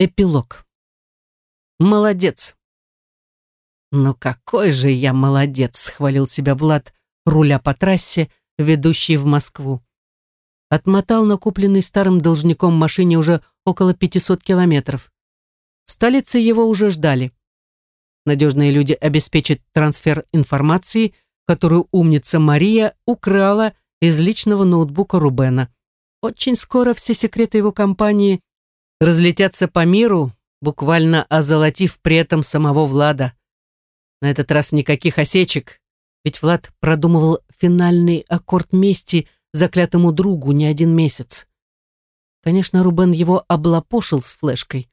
Эпилог. Молодец. Ну какой же я молодец, хвалил себя Влад, руля по трассе, ведущей в Москву. Отмотал на купленной старым должником машине уже около 500 километров. В столице его уже ждали. Надежные люди обеспечат трансфер информации, которую умница Мария украла из личного ноутбука Рубена. Очень скоро все секреты его компании разлетятся по миру, буквально озолотив при этом самого Влада. На этот раз никаких осечек, ведь Влад продумывал финальный аккорд мести заклятому другу не один месяц. Конечно, Рубен его облапошил с флешкой,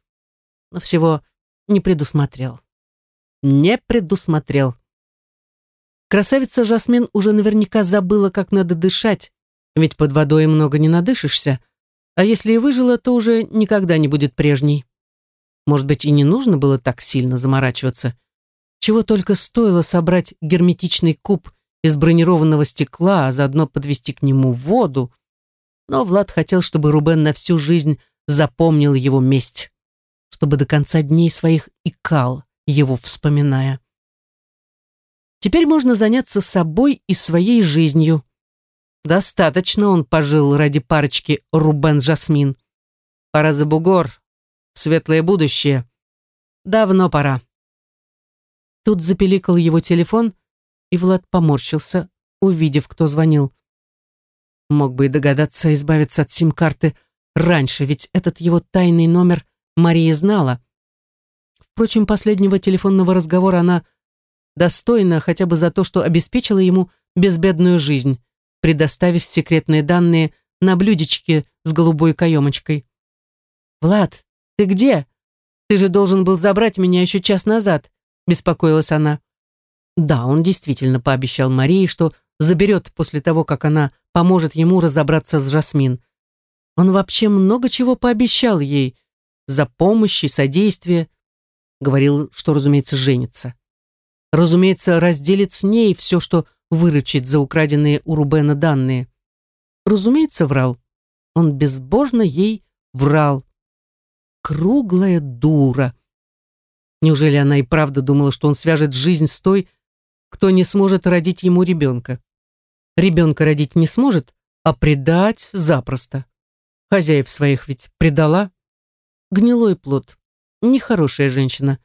но всего не предусмотрел. Не предусмотрел. Красавица Жасмин уже наверняка забыла, как надо дышать, ведь под водой много не надышишься, а если и выжила, то уже никогда не будет прежней. Может быть, и не нужно было так сильно заморачиваться. Чего только стоило собрать герметичный куб из бронированного стекла, а заодно подвести к нему воду. Но Влад хотел, чтобы Рубен на всю жизнь запомнил его месть, чтобы до конца дней своих икал, его вспоминая. Теперь можно заняться собой и своей жизнью. Достаточно он пожил ради парочки Рубен-Жасмин. Пора за бугор, светлое будущее. Давно пора. Тут запеликал его телефон, и Влад поморщился, увидев, кто звонил. Мог бы и догадаться избавиться от сим-карты раньше, ведь этот его тайный номер Мария знала. Впрочем, последнего телефонного разговора она достойна хотя бы за то, что обеспечила ему безбедную жизнь предоставив секретные данные на блюдечке с голубой каемочкой. «Влад, ты где? Ты же должен был забрать меня еще час назад», — беспокоилась она. Да, он действительно пообещал Марии, что заберет после того, как она поможет ему разобраться с Жасмин. Он вообще много чего пообещал ей за помощь и содействие. Говорил, что, разумеется, женится. Разумеется, разделит с ней все, что выручить за украденные у Рубена данные. Разумеется, врал. Он безбожно ей врал. Круглая дура. Неужели она и правда думала, что он свяжет жизнь с той, кто не сможет родить ему ребенка? Ребенка родить не сможет, а предать запросто. Хозяев своих ведь предала. Гнилой плод. Нехорошая женщина.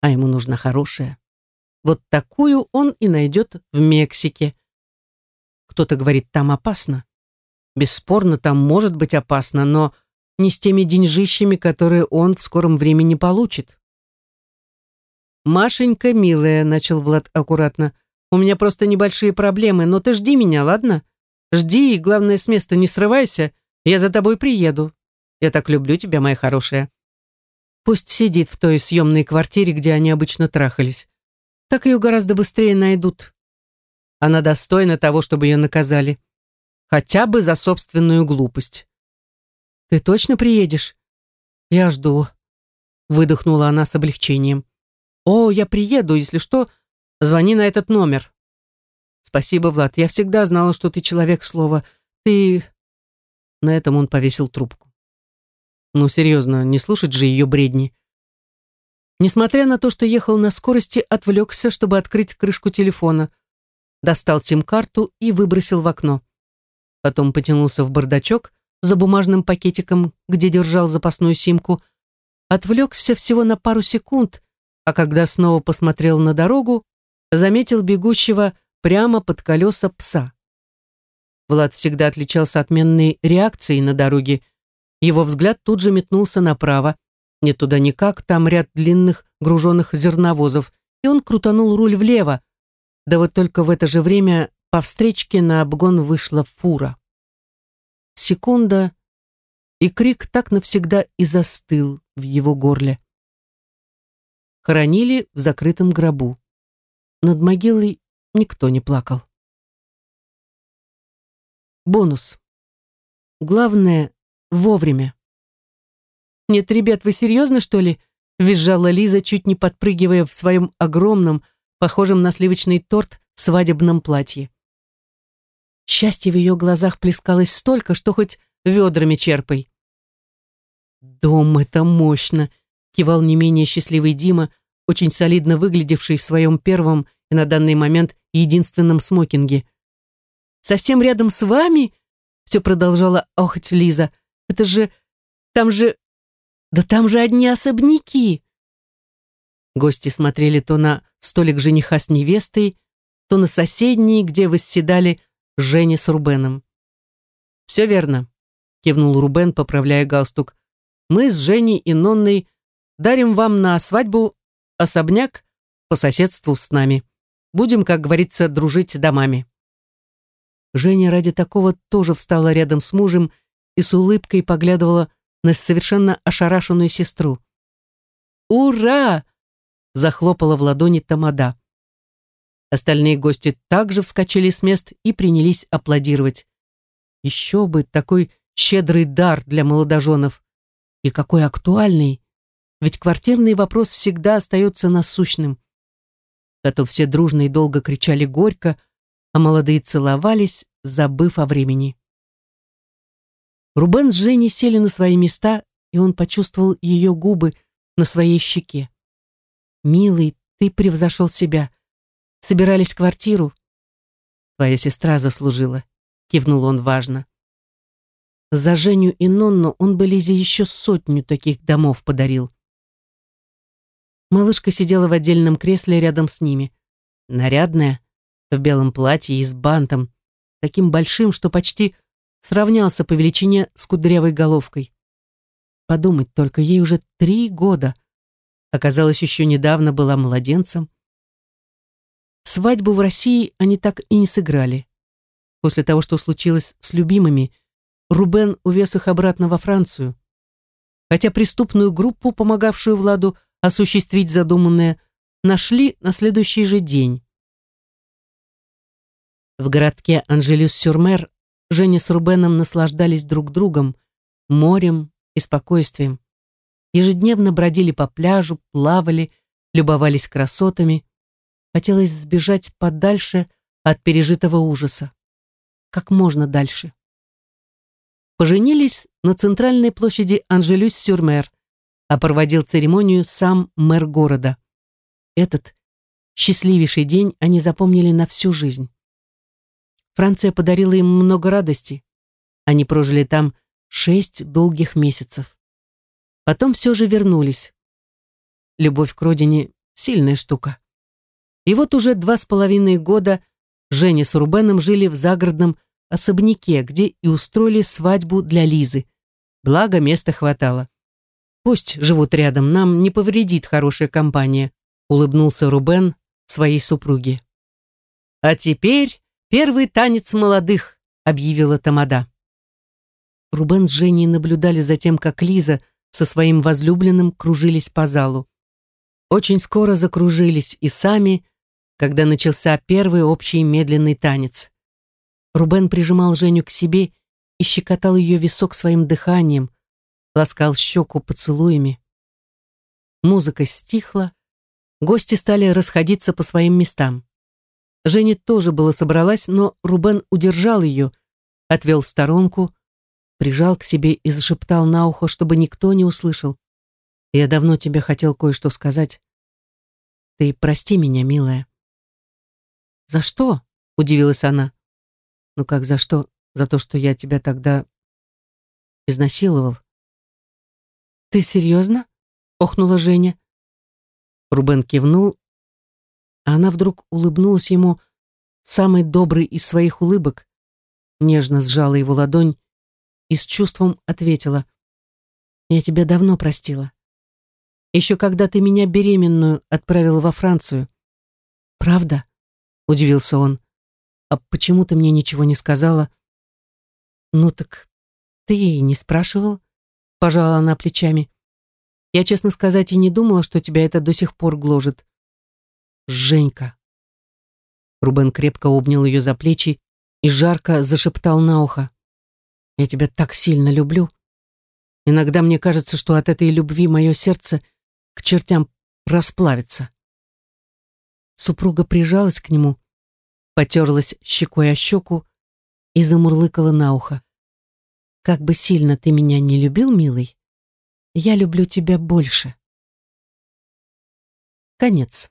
А ему нужна хорошая. Вот такую он и найдет в Мексике. Кто-то говорит, там опасно. Бесспорно, там может быть опасно, но не с теми деньжищами, которые он в скором времени получит. «Машенька, милая», — начал Влад аккуратно, — «у меня просто небольшие проблемы, но ты жди меня, ладно? Жди и, главное, с места не срывайся, я за тобой приеду. Я так люблю тебя, моя хорошая». Пусть сидит в той съемной квартире, где они обычно трахались так ее гораздо быстрее найдут. Она достойна того, чтобы ее наказали. Хотя бы за собственную глупость. «Ты точно приедешь?» «Я жду», — выдохнула она с облегчением. «О, я приеду, если что, звони на этот номер». «Спасибо, Влад, я всегда знала, что ты человек слова. Ты...» На этом он повесил трубку. «Ну, серьезно, не слушать же ее бредни. Несмотря на то, что ехал на скорости, отвлекся, чтобы открыть крышку телефона. Достал сим-карту и выбросил в окно. Потом потянулся в бардачок за бумажным пакетиком, где держал запасную симку. Отвлекся всего на пару секунд, а когда снова посмотрел на дорогу, заметил бегущего прямо под колеса пса. Влад всегда отличался отменной реакцией на дороге. Его взгляд тут же метнулся направо. Нет туда никак, там ряд длинных груженных зерновозов, и он крутанул руль влево. Да вот только в это же время по встречке на обгон вышла фура. Секунда, и крик так навсегда и застыл в его горле. Хоронили в закрытом гробу. Над могилой никто не плакал. Бонус. Главное — вовремя. «Нет, ребят, вы серьезно, что ли?» визжала Лиза, чуть не подпрыгивая в своем огромном, похожем на сливочный торт, свадебном платье. Счастье в ее глазах плескалось столько, что хоть ведрами черпай. Дом — это мощно, кивал не менее счастливый Дима, очень солидно выглядевший в своем первом и на данный момент единственном смокинге. «Совсем рядом с вами?» Все продолжала охоть Лиза. «Это же... Там же... Да там же одни особняки!» Гости смотрели то на столик жениха с невестой, то на соседний, где восседали Женя с Рубеном. «Все верно», — кивнул Рубен, поправляя галстук. «Мы с Женей и Нонной дарим вам на свадьбу особняк по соседству с нами. Будем, как говорится, дружить домами». Женя ради такого тоже встала рядом с мужем и с улыбкой поглядывала на совершенно ошарашенную сестру. «Ура!» — захлопала в ладони Тамада. Остальные гости также вскочили с мест и принялись аплодировать. Еще бы такой щедрый дар для молодоженов. И какой актуальный. Ведь квартирный вопрос всегда остается насущным. Потом все дружно и долго кричали горько, а молодые целовались, забыв о времени. Рубен с Женей сели на свои места, и он почувствовал ее губы на своей щеке. «Милый, ты превзошел себя. Собирались квартиру?» «Твоя сестра заслужила», — кивнул он важно. За Женю и Нонну он бы Лизе еще сотню таких домов подарил. Малышка сидела в отдельном кресле рядом с ними. Нарядная, в белом платье и с бантом, таким большим, что почти сравнялся по величине с кудрявой головкой. Подумать только, ей уже три года. Оказалось, еще недавно была младенцем. Свадьбу в России они так и не сыграли. После того, что случилось с любимыми, Рубен увез их обратно во Францию. Хотя преступную группу, помогавшую Владу осуществить задуманное, нашли на следующий же день. В городке Анжелюс-Сюрмер Женя с Рубеном наслаждались друг другом, морем и спокойствием. Ежедневно бродили по пляжу, плавали, любовались красотами. Хотелось сбежать подальше от пережитого ужаса. Как можно дальше. Поженились на центральной площади Анжелюс-Сюрмер, а проводил церемонию сам мэр города. Этот счастливейший день они запомнили на всю жизнь. Франция подарила им много радости. Они прожили там шесть долгих месяцев. Потом все же вернулись. Любовь к родине — сильная штука. И вот уже два с половиной года Женя с Рубеном жили в загородном особняке, где и устроили свадьбу для Лизы. Благо, места хватало. «Пусть живут рядом, нам не повредит хорошая компания», улыбнулся Рубен своей супруге. «А теперь «Первый танец молодых», — объявила Тамада. Рубен с Женей наблюдали за тем, как Лиза со своим возлюбленным кружились по залу. Очень скоро закружились и сами, когда начался первый общий медленный танец. Рубен прижимал Женю к себе и щекотал ее висок своим дыханием, ласкал щеку поцелуями. Музыка стихла, гости стали расходиться по своим местам. Женя тоже было собралась, но Рубен удержал ее, отвел в сторонку, прижал к себе и зашептал на ухо, чтобы никто не услышал. «Я давно тебе хотел кое-что сказать. Ты прости меня, милая». «За что?» — удивилась она. «Ну как за что? За то, что я тебя тогда изнасиловал». «Ты серьезно?» — охнула Женя. Рубен кивнул а она вдруг улыбнулась ему самой доброй из своих улыбок, нежно сжала его ладонь и с чувством ответила. «Я тебя давно простила. Еще когда ты меня беременную отправила во Францию». «Правда?» — удивился он. «А почему ты мне ничего не сказала?» «Ну так ты ей не спрашивал?» — пожала она плечами. «Я, честно сказать, и не думала, что тебя это до сих пор гложет. Женька. Рубен крепко обнял ее за плечи и жарко зашептал на ухо. «Я тебя так сильно люблю. Иногда мне кажется, что от этой любви мое сердце к чертям расплавится». Супруга прижалась к нему, потерлась щекой о щеку и замурлыкала на ухо. «Как бы сильно ты меня не любил, милый, Я люблю тебя больше. Конец.